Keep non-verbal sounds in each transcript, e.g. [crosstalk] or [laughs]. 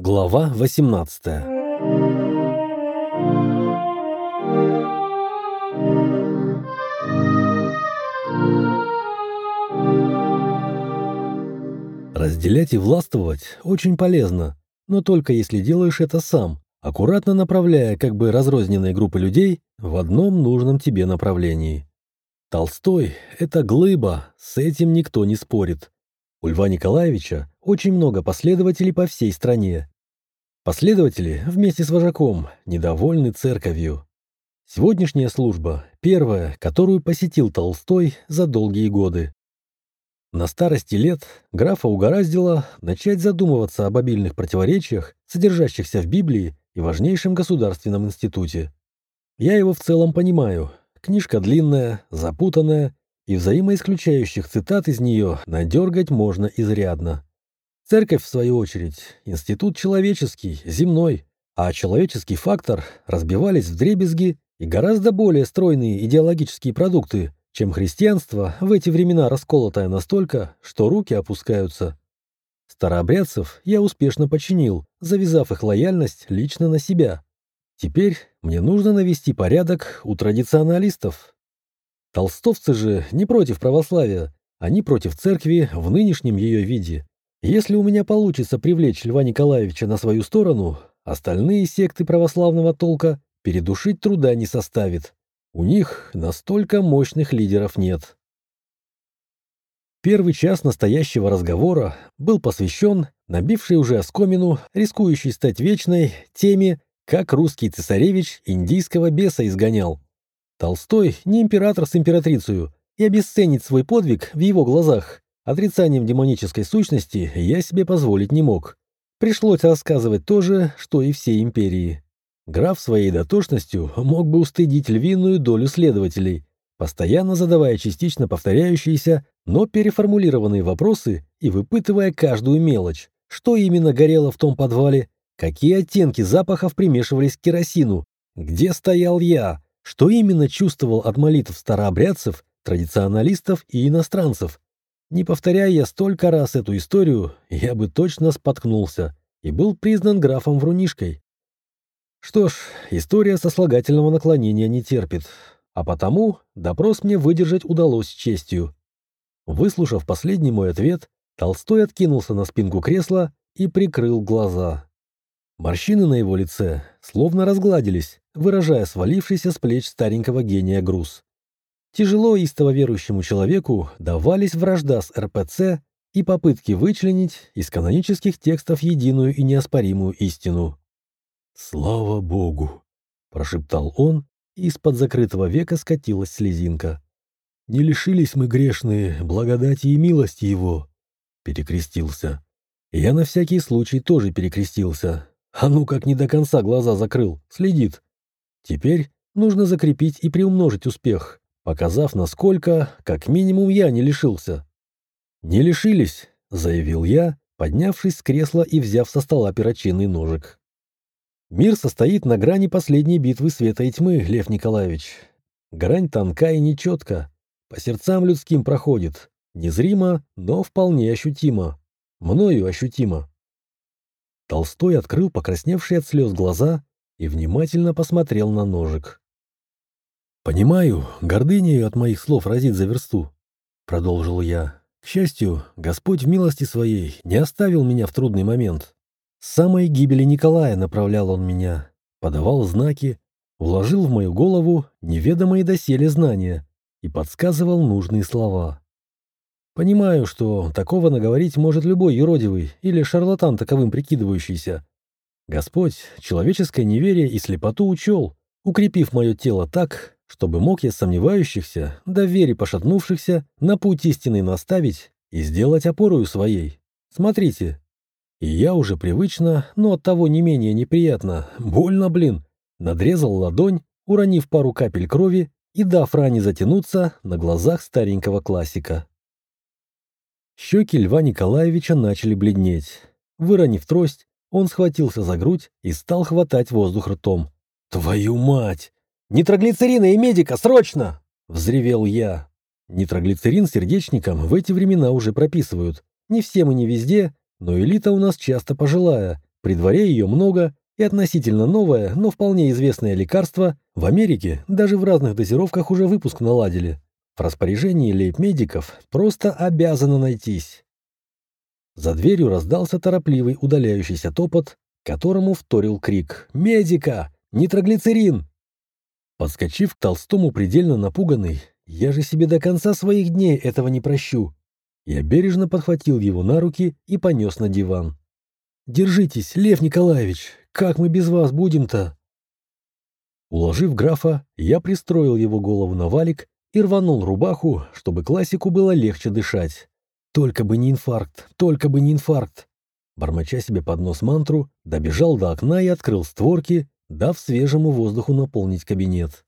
Глава 18 Разделять и властвовать очень полезно, но только если делаешь это сам, аккуратно направляя как бы разрозненные группы людей в одном нужном тебе направлении. Толстой — это глыба, с этим никто не спорит. У Льва Николаевича очень много последователей по всей стране. Последователи вместе с вожаком недовольны церковью. Сегодняшняя служба – первая, которую посетил Толстой за долгие годы. На старости лет графа угораздило начать задумываться об обильных противоречиях, содержащихся в Библии и важнейшем государственном институте. Я его в целом понимаю. Книжка длинная, запутанная, и взаимоисключающих цитат из нее надергать можно изрядно. Церковь, в свою очередь, институт человеческий, земной, а человеческий фактор разбивались в дребезги и гораздо более стройные идеологические продукты, чем христианство в эти времена расколотое настолько, что руки опускаются. Старообрядцев я успешно починил, завязав их лояльность лично на себя. Теперь мне нужно навести порядок у традиционалистов, Толстовцы же не против православия, они против церкви в нынешнем ее виде. Если у меня получится привлечь Льва Николаевича на свою сторону, остальные секты православного толка передушить труда не составит. У них настолько мощных лидеров нет. Первый час настоящего разговора был посвящен набившей уже оскомину, рискующей стать вечной, теме, как русский цесаревич индийского беса изгонял. Толстой не император с императрицей, и обесценить свой подвиг в его глазах. Отрицанием демонической сущности я себе позволить не мог. Пришлось рассказывать то же, что и всей империи. Граф своей дотошностью мог бы устыдить львиную долю следователей, постоянно задавая частично повторяющиеся, но переформулированные вопросы и выпытывая каждую мелочь, что именно горело в том подвале, какие оттенки запахов примешивались к керосину, где стоял я, что именно чувствовал от молитв старообрядцев, традиционалистов и иностранцев? Не повторяя я столько раз эту историю, я бы точно споткнулся и был признан графом Врунишкой. Что ж, история сослагательного наклонения не терпит, а потому допрос мне выдержать удалось честью. Выслушав последний мой ответ, Толстой откинулся на спинку кресла и прикрыл глаза. Морщины на его лице словно разгладились, выражая свалившийся с плеч старенького гения груз. Тяжело истово верующему человеку давались вражда с РПЦ и попытки вычленить из канонических текстов единую и неоспоримую истину. «Слава Богу!» — прошептал он, и из-под закрытого века скатилась слезинка. «Не лишились мы грешные благодати и милости Его!» — перекрестился. Я на всякий случай тоже перекрестился, а ну как не до конца глаза закрыл, следит. Теперь нужно закрепить и приумножить успех, показав, насколько, как минимум, я не лишился. «Не лишились», — заявил я, поднявшись с кресла и взяв со стола перочинный ножик. «Мир состоит на грани последней битвы света и тьмы, Лев Николаевич. Грань тонка и нечетка, по сердцам людским проходит, незримо, но вполне ощутимо, мною ощутимо. Толстой открыл покрасневшие от слез глаза и внимательно посмотрел на ножик. «Понимаю, гордынею от моих слов разит за версту», — продолжил я. «К счастью, Господь в милости своей не оставил меня в трудный момент. С самой гибели Николая направлял он меня, подавал знаки, вложил в мою голову неведомые доселе знания и подсказывал нужные слова. Понимаю, что такого наговорить может любой юродивый или шарлатан таковым прикидывающийся. Господь человеческое неверие и слепоту учел, укрепив мое тело так, чтобы мог я сомневающихся, до вере пошатнувшихся, на путь истины наставить и сделать опорою своей. Смотрите. И я уже привычно, но оттого не менее неприятно, больно, блин, надрезал ладонь, уронив пару капель крови и дав ране затянуться на глазах старенького классика. Щеки Льва Николаевича начали бледнеть. Выронив трость, он схватился за грудь и стал хватать воздух ртом. «Твою мать! Нитроглицерина и медика, срочно!» — взревел я. Нитроглицерин сердечникам в эти времена уже прописывают. Не всем и не везде, но элита у нас часто пожилая, При дворе ее много, и относительно новое, но вполне известное лекарство в Америке даже в разных дозировках уже выпуск наладили. В распоряжении лейб-медиков просто обязано найтись. За дверью раздался торопливый удаляющийся топот, которому вторил крик «Медика! Нитроглицерин!». Подскочив к Толстому предельно напуганный, я же себе до конца своих дней этого не прощу. Я бережно подхватил его на руки и понес на диван. «Держитесь, Лев Николаевич! Как мы без вас будем-то?» Уложив графа, я пристроил его голову на валик и рванул рубаху, чтобы классику было легче дышать. Только бы не инфаркт, только бы не инфаркт. Бормоча себе под нос мантру, добежал до окна и открыл створки, дав свежему воздуху наполнить кабинет.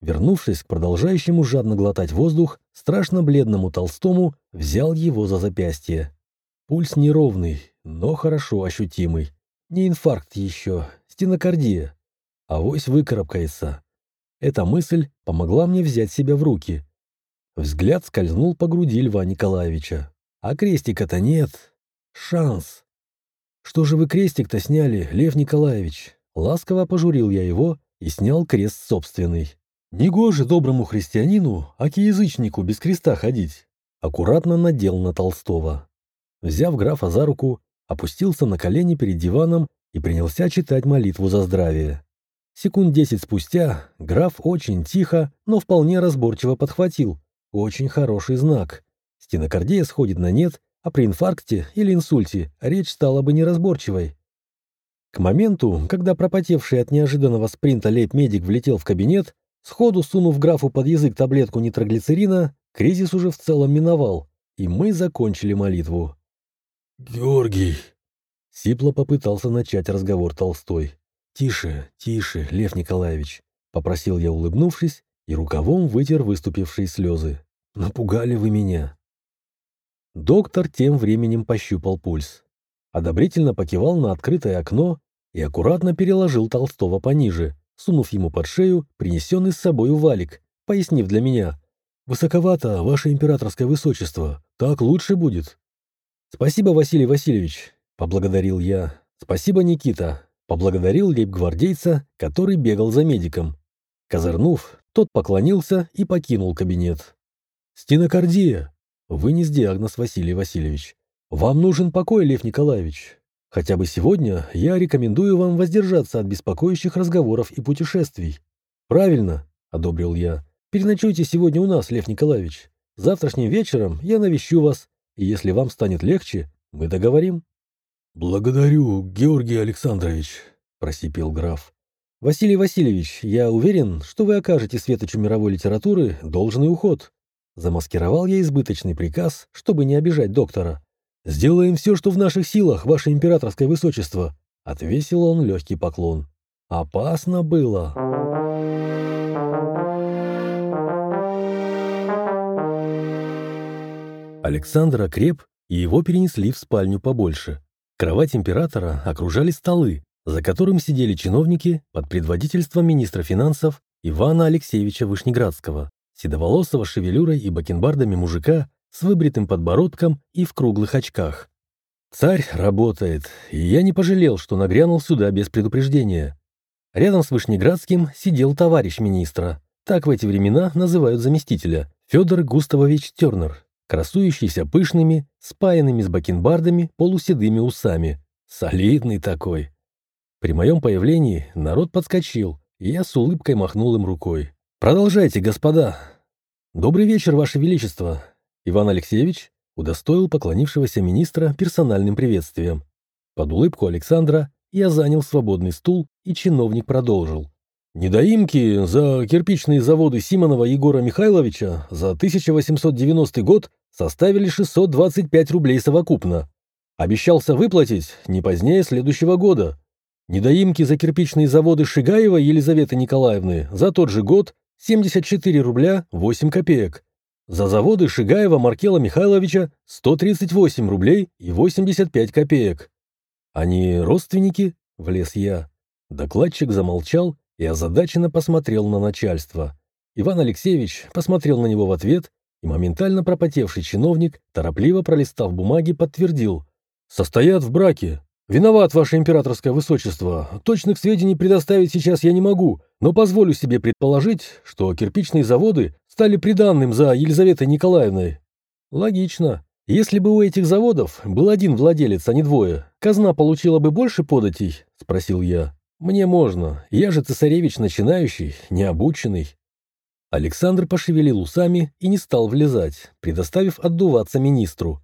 Вернувшись к продолжающему жадно глотать воздух, страшно бледному Толстому взял его за запястье. Пульс неровный, но хорошо ощутимый. Не инфаркт еще, стенокардия. Авось выкарабкается. Эта мысль помогла мне взять себя в руки. Взгляд скользнул по груди Льва Николаевича. А крестика-то нет. Шанс. Что же вы крестик-то сняли, Лев Николаевич? Ласково пожурил я его и снял крест собственный. Негоже доброму христианину, аки язычнику без креста ходить. Аккуратно надел на Толстого. Взяв графа за руку, опустился на колени перед диваном и принялся читать молитву за здравие. Секунд десять спустя граф очень тихо, но вполне разборчиво подхватил. Очень хороший знак. Стенокардия сходит на нет, а при инфаркте или инсульте речь стала бы неразборчивой. К моменту, когда пропотевший от неожиданного спринта лейб-медик влетел в кабинет, сходу сунув графу под язык таблетку нитроглицерина, кризис уже в целом миновал, и мы закончили молитву. «Георгий!» Сипло попытался начать разговор Толстой. «Тише, тише, Лев Николаевич», — попросил я, улыбнувшись, и рукавом вытер выступившие слезы. «Напугали вы меня». Доктор тем временем пощупал пульс. Одобрительно покивал на открытое окно и аккуратно переложил Толстого пониже, сунув ему под шею принесенный с собою валик, пояснив для меня. «Высоковато, ваше императорское высочество. Так лучше будет». «Спасибо, Василий Васильевич», — поблагодарил я. «Спасибо, Никита. Поблагодарил лейб-гвардейца, который бегал за медиком. Козырнув, тот поклонился и покинул кабинет. «Стенокардия!» — вынес диагноз Василий Васильевич. «Вам нужен покой, Лев Николаевич. Хотя бы сегодня я рекомендую вам воздержаться от беспокоящих разговоров и путешествий». «Правильно», — одобрил я. «Переночуйте сегодня у нас, Лев Николаевич. Завтрашним вечером я навещу вас, и если вам станет легче, мы договорим». «Благодарю, Георгий Александрович», — просипел граф. «Василий Васильевич, я уверен, что вы окажете светочу мировой литературы должный уход». Замаскировал я избыточный приказ, чтобы не обижать доктора. «Сделаем все, что в наших силах, ваше императорское высочество», — отвесил он легкий поклон. «Опасно было». Александр окреп, и его перенесли в спальню побольше. Кровать императора окружали столы, за которым сидели чиновники под предводительством министра финансов Ивана Алексеевича Вышнеградского, седоволосого шевелюрой и бакенбардами мужика с выбритым подбородком и в круглых очках. Царь работает, и я не пожалел, что нагрянул сюда без предупреждения. Рядом с Вышнеградским сидел товарищ министра, так в эти времена называют заместителя, Федор Густавович Тернер, красующийся пышными, спаянными с бакенбардами полуседыми усами. Солидный такой. При моем появлении народ подскочил, и я с улыбкой махнул им рукой. «Продолжайте, господа!» «Добрый вечер, Ваше Величество!» Иван Алексеевич удостоил поклонившегося министра персональным приветствием. Под улыбку Александра я занял свободный стул, и чиновник продолжил. Недоимки за кирпичные заводы Симонова Егора Михайловича за 1890 год составили 625 рублей совокупно. Обещался выплатить не позднее следующего года. Недоимки за кирпичные заводы Шигаева Елизаветы Николаевны за тот же год 74 рубля 8 копеек. За заводы Шигаева Маркела Михайловича 138 рублей и 85 копеек. Они родственники? Влез я. Докладчик замолчал и озадаченно посмотрел на начальство. Иван Алексеевич посмотрел на него в ответ, и моментально пропотевший чиновник, торопливо пролистав бумаги, подтвердил. «Состоят в браке. «Виноват, ваше императорское высочество. Точных сведений предоставить сейчас я не могу, но позволю себе предположить, что кирпичные заводы стали приданным за Елизаветой Николаевной». «Логично. Если бы у этих заводов был один владелец, а не двое, казна получила бы больше податей?» – спросил я. «Мне можно. Я же цесаревич начинающий, необученный». Александр пошевелил усами и не стал влезать, предоставив отдуваться министру.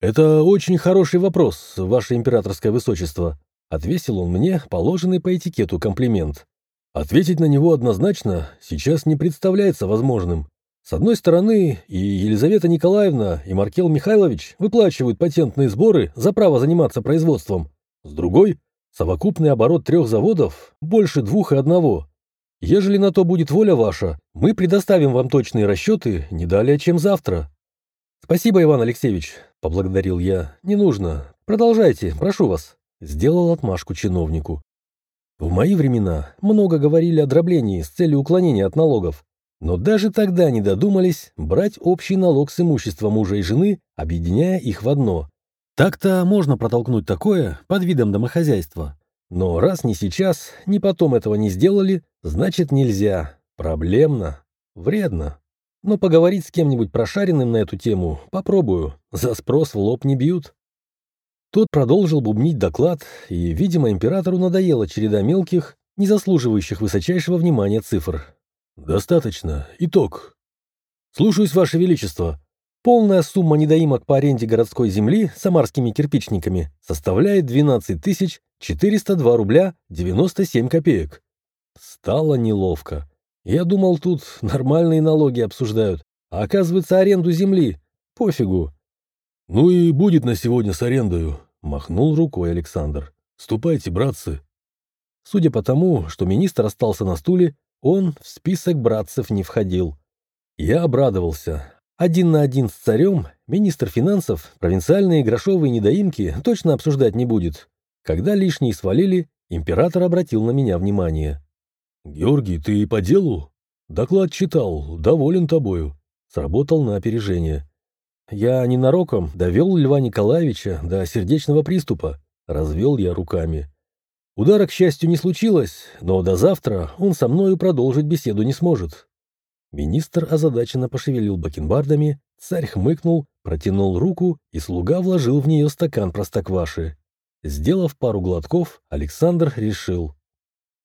«Это очень хороший вопрос, ваше императорское высочество», — отвесил он мне положенный по этикету комплимент. Ответить на него однозначно сейчас не представляется возможным. С одной стороны, и Елизавета Николаевна, и Маркел Михайлович выплачивают патентные сборы за право заниматься производством. С другой, совокупный оборот трех заводов больше двух и одного. Ежели на то будет воля ваша, мы предоставим вам точные расчеты не далее, чем завтра. Спасибо, Иван Алексеевич, Поблагодарил я. «Не нужно. Продолжайте, прошу вас». Сделал отмашку чиновнику. В мои времена много говорили о дроблении с целью уклонения от налогов. Но даже тогда не додумались брать общий налог с имущества мужа и жены, объединяя их в одно. Так-то можно протолкнуть такое под видом домохозяйства. Но раз ни сейчас, ни потом этого не сделали, значит нельзя. Проблемно. Вредно. Но поговорить с кем-нибудь прошаренным на эту тему попробую. За спрос в лоб не бьют. Тот продолжил бубнить доклад, и, видимо, императору надоела череда мелких, не заслуживающих высочайшего внимания цифр. «Достаточно. Итог. Слушаюсь, Ваше Величество. Полная сумма недоимок по аренде городской земли самарскими кирпичниками составляет 12 402 рубля 97 копеек». Стало неловко. Я думал, тут нормальные налоги обсуждают, а оказывается аренду земли. Пофигу. Ну и будет на сегодня с арендою, махнул рукой Александр. Ступайте, братцы. Судя по тому, что министр остался на стуле, он в список братцев не входил. Я обрадовался. Один на один с царем министр финансов провинциальные грошовые недоимки точно обсуждать не будет. Когда лишние свалили, император обратил на меня внимание. «Георгий, ты по делу? Доклад читал, доволен тобою». Сработал на опережение. «Я ненароком довел Льва Николаевича до сердечного приступа», — развел я руками. Удара, к счастью, не случилось, но до завтра он со мною продолжить беседу не сможет. Министр озадаченно пошевелил бакенбардами, царь хмыкнул, протянул руку, и слуга вложил в нее стакан простокваши. Сделав пару глотков, Александр решил.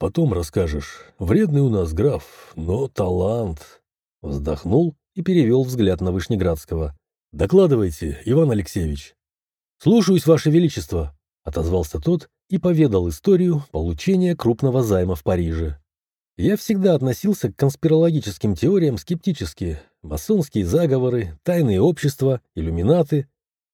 Потом расскажешь. Вредный у нас граф, но талант. Вздохнул и перевел взгляд на Вышнеградского. Докладывайте, Иван Алексеевич. Слушаюсь, Ваше Величество, отозвался тот и поведал историю получения крупного займа в Париже. Я всегда относился к конспирологическим теориям скептически. Масонские заговоры, тайные общества, иллюминаты.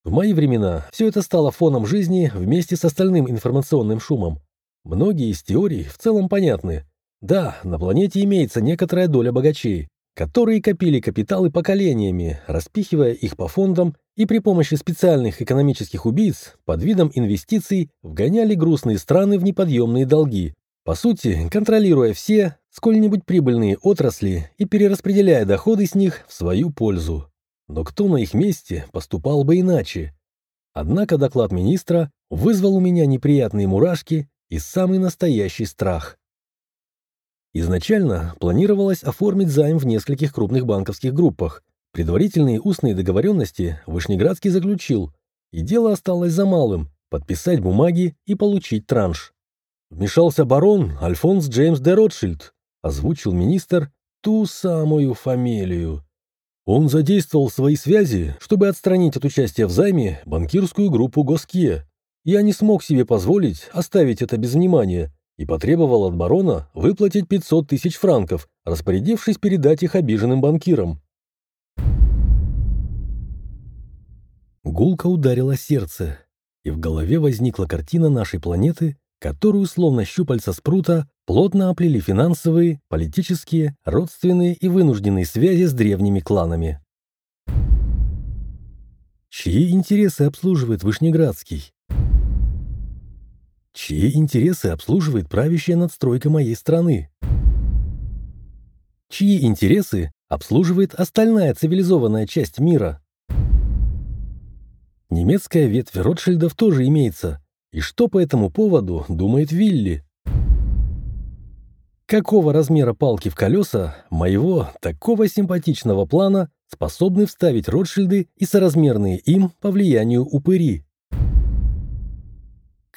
В мои времена все это стало фоном жизни вместе с остальным информационным шумом. Многие из теорий в целом понятны. Да, на планете имеется некоторая доля богачей, которые копили капиталы поколениями, распихивая их по фондам и при помощи специальных экономических убийц под видом инвестиций вгоняли грустные страны в неподъемные долги, по сути, контролируя все сколь-нибудь прибыльные отрасли и перераспределяя доходы с них в свою пользу. Но кто на их месте поступал бы иначе? Однако доклад министра вызвал у меня неприятные мурашки и самый настоящий страх. Изначально планировалось оформить займ в нескольких крупных банковских группах. Предварительные устные договоренности Вышнеградский заключил, и дело осталось за малым – подписать бумаги и получить транш. Вмешался барон Альфонс Джеймс де Ротшильд, озвучил министр ту самую фамилию. Он задействовал свои связи, чтобы отстранить от участия в займе банкирскую группу Госкье, я не смог себе позволить оставить это без внимания и потребовал от барона выплатить 500 тысяч франков, распорядившись передать их обиженным банкирам. Гулко ударило сердце, и в голове возникла картина нашей планеты, которую, словно щупальца спрута, плотно оплели финансовые, политические, родственные и вынужденные связи с древними кланами. Чьи интересы обслуживает Вышнеградский? Чьи интересы обслуживает правящая надстройка моей страны? Чьи интересы обслуживает остальная цивилизованная часть мира? Немецкая ветвь Ротшильдов тоже имеется, И что по этому поводу думает Вилли? Какого размера палки в колеса моего такого симпатичного плана способны вставить Ротшильды и соразмерные им по влиянию упыри?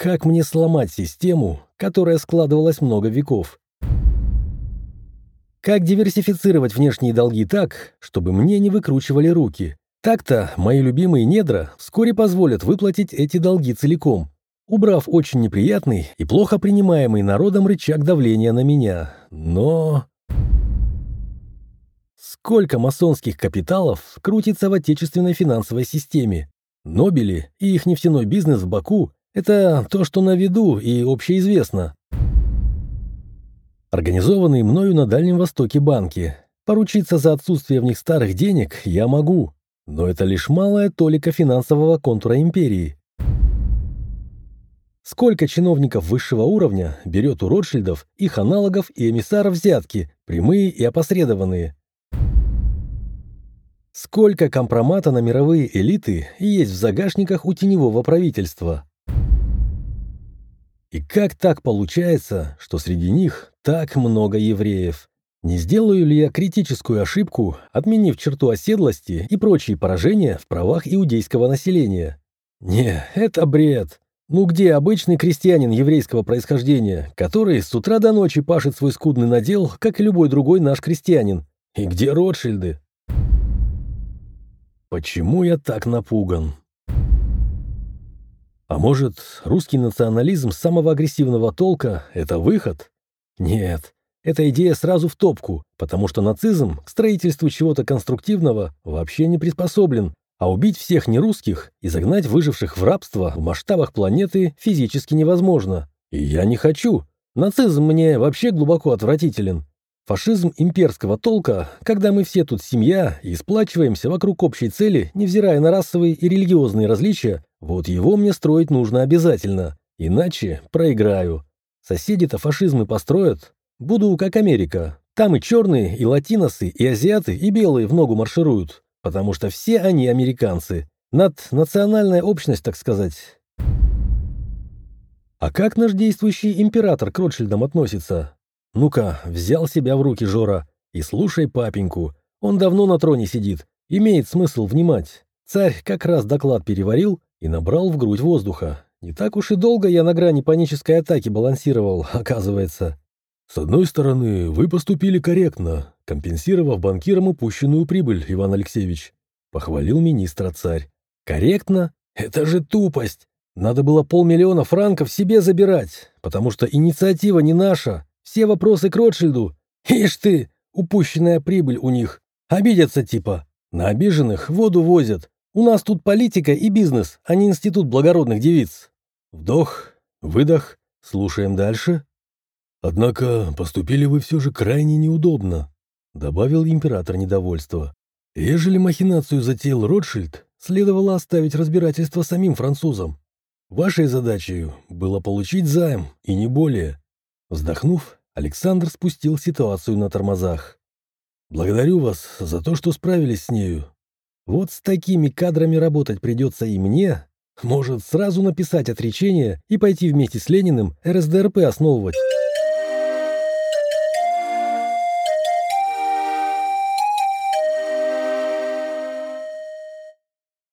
Как мне сломать систему, которая складывалась много веков? Как диверсифицировать внешние долги так, чтобы мне не выкручивали руки? Так-то мои любимые недра вскоре позволят выплатить эти долги целиком, убрав очень неприятный и плохо принимаемый народом рычаг давления на меня. Но... Сколько масонских капиталов крутится в отечественной финансовой системе? Нобели и их нефтяной бизнес в Баку – это то, что на виду и общеизвестно. Организованные мною на Дальнем Востоке банки. Поручиться за отсутствие в них старых денег я могу, но это лишь малая толика финансового контура империи. Сколько чиновников высшего уровня берет у Ротшильдов, их аналогов и эмиссаров взятки, прямые и опосредованные? Сколько компромата на мировые элиты есть в загашниках у теневого правительства? И как так получается, что среди них так много евреев? Не сделаю ли я критическую ошибку, отменив черту оседлости и прочие поражения в правах иудейского населения? Не, это бред. Ну где обычный крестьянин еврейского происхождения, который с утра до ночи пашет свой скудный надел, как и любой другой наш крестьянин? И где Ротшильды? Почему я так напуган? А может, русский национализм самого агрессивного толка – это выход? Нет, эта идея сразу в топку, потому что нацизм к строительству чего-то конструктивного вообще не приспособлен, а убить всех нерусских и загнать выживших в рабство в масштабах планеты физически невозможно. И я не хочу. Нацизм мне вообще глубоко отвратителен. Фашизм имперского толка, когда мы все тут семья и сплачиваемся вокруг общей цели, невзирая на расовые и религиозные различия, вот его мне строить нужно обязательно, иначе проиграю. Соседи-то фашизмы построят. Буду как Америка. Там и черные, и латиносы, и азиаты, и белые в ногу маршируют, потому что все они американцы. Над национальная общность, так сказать. А как наш действующий император к Ротшильдам относится? «Ну-ка, взял себя в руки, Жора, и слушай папеньку. Он давно на троне сидит, имеет смысл внимать. Царь как раз доклад переварил и набрал в грудь воздуха. Не так уж и долго я на грани панической атаки балансировал, [laughs] оказывается. С одной стороны, вы поступили корректно, компенсировав банкирам упущенную прибыль, Иван Алексеевич. Похвалил министра царь. Корректно? Это же тупость. Надо было полмиллиона франков себе забирать, потому что инициатива не наша, все вопросы к Ротшильду. Ишь ты, упущенная прибыль у них. Обидятся типа. На обиженных воду возят. У нас тут политика и бизнес, а не институт благородных девиц. Вдох, выдох, слушаем дальше. Однако поступили вы все же крайне неудобно, добавил император недовольства. Ежели махинацию затеял Ротшильд, следовало оставить разбирательство самим французам. Вашей задачей было получить займ, и не более. Вздохнув, Александр спустил ситуацию на тормозах. «Благодарю вас за то, что справились с нею. Вот с такими кадрами работать придется и мне. Может, сразу написать отречение и пойти вместе с Лениным РСДРП основывать».